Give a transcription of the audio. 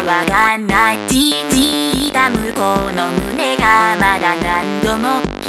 りがない。じじいた向こうの胸がまだ何度も。